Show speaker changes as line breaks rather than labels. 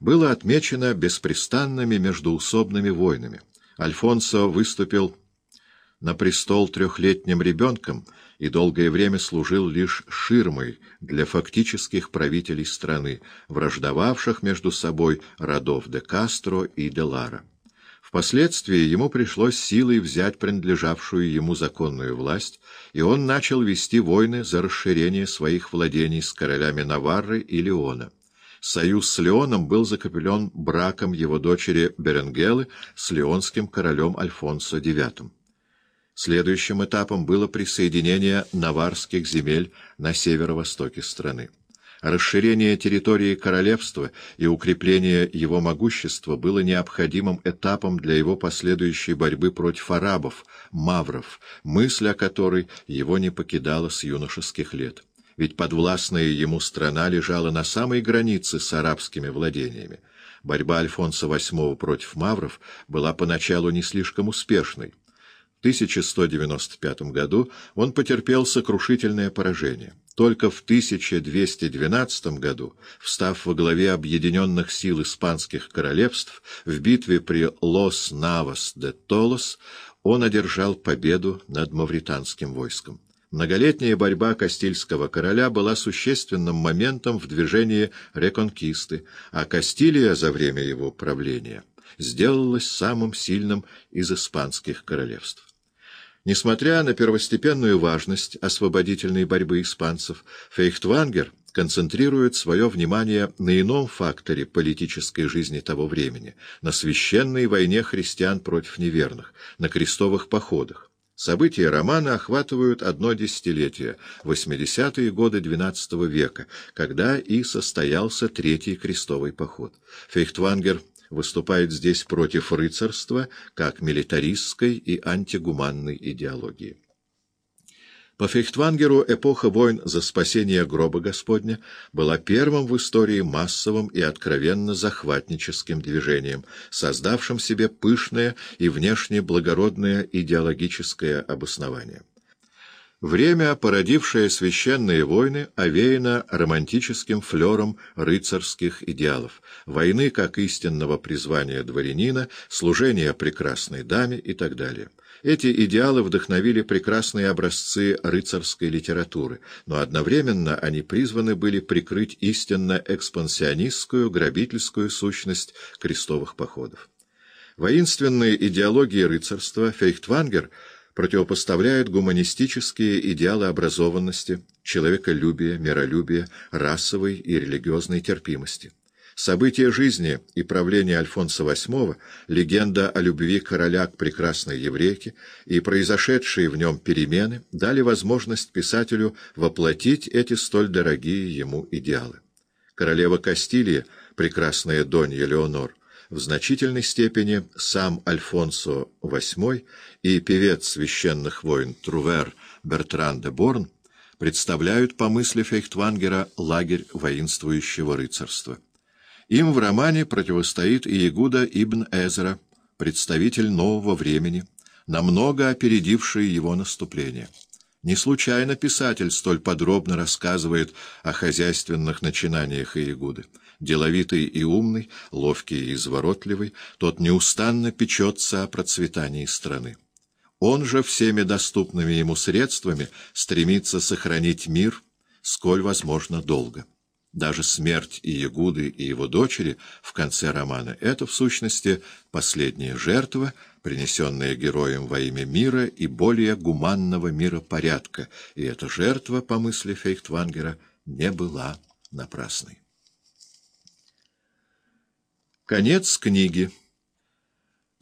было отмечено беспрестанными междуусобными войнами. Альфонсо выступил на престол трехлетним ребенком и долгое время служил лишь ширмой для фактических правителей страны, враждовавших между собой родов де Кастро и де Лара. Впоследствии ему пришлось силой взять принадлежавшую ему законную власть, и он начал вести войны за расширение своих владений с королями Наварры и Леона. Союз с Леоном был закреплен браком его дочери Беренгелы с леонским королем Альфонсо IX. Следующим этапом было присоединение наварских земель на северо-востоке страны. Расширение территории королевства и укрепление его могущества было необходимым этапом для его последующей борьбы против арабов, мавров, мысль о которой его не покидала с юношеских лет ведь подвластная ему страна лежала на самой границе с арабскими владениями. Борьба Альфонса VIII против мавров была поначалу не слишком успешной. В 1195 году он потерпел сокрушительное поражение. Только в 1212 году, встав во главе объединенных сил испанских королевств, в битве при Лос-Навас-де-Толос он одержал победу над мавританским войском. Многолетняя борьба Кастильского короля была существенным моментом в движении реконкисты, а Кастилия за время его правления сделалась самым сильным из испанских королевств. Несмотря на первостепенную важность освободительной борьбы испанцев, Фейхтвангер концентрирует свое внимание на ином факторе политической жизни того времени, на священной войне христиан против неверных, на крестовых походах. События романа охватывают одно десятилетие, 80-е годы XII века, когда и состоялся Третий крестовый поход. Фейхтвангер выступает здесь против рыцарства как милитаристской и антигуманной идеологии. По Фейхтвангеру эпоха войн за спасение гроба Господня была первым в истории массовым и откровенно захватническим движением, создавшим себе пышное и внешне благородное идеологическое обоснование. Время, породившее священные войны, овеяно романтическим флером рыцарских идеалов, войны как истинного призвания дворянина, служения прекрасной даме и так далее. Эти идеалы вдохновили прекрасные образцы рыцарской литературы, но одновременно они призваны были прикрыть истинно экспансионистскую, грабительскую сущность крестовых походов. Воинственные идеологии рыцарства Фейхтвангер противопоставляют гуманистические идеалы образованности, человеколюбия, миролюбия, расовой и религиозной терпимости. События жизни и правления Альфонса VIII, легенда о любви короля к прекрасной еврейке и произошедшие в нем перемены дали возможность писателю воплотить эти столь дорогие ему идеалы. Королева Кастилии, прекрасная Донья Леонор, в значительной степени сам Альфонсо VIII и певец священных войн Трувер Бертран де Борн представляют по мысли Фейхтвангера лагерь воинствующего рыцарства. Им в романе противостоит и Ягуда ибн Эзра, представитель нового времени, намного опередивший его наступление. Не случайно писатель столь подробно рассказывает о хозяйственных начинаниях Иегуды. Деловитый и умный, ловкий и изворотливый, тот неустанно печется о процветании страны. Он же всеми доступными ему средствами стремится сохранить мир, сколь возможно долго. Даже смерть и Ягуды, и его дочери в конце романа — это, в сущности, последняя жертва, принесенная героем во имя мира и более гуманного миропорядка, и эта жертва, по мысли Фейхтвангера, не была напрасной. Конец книги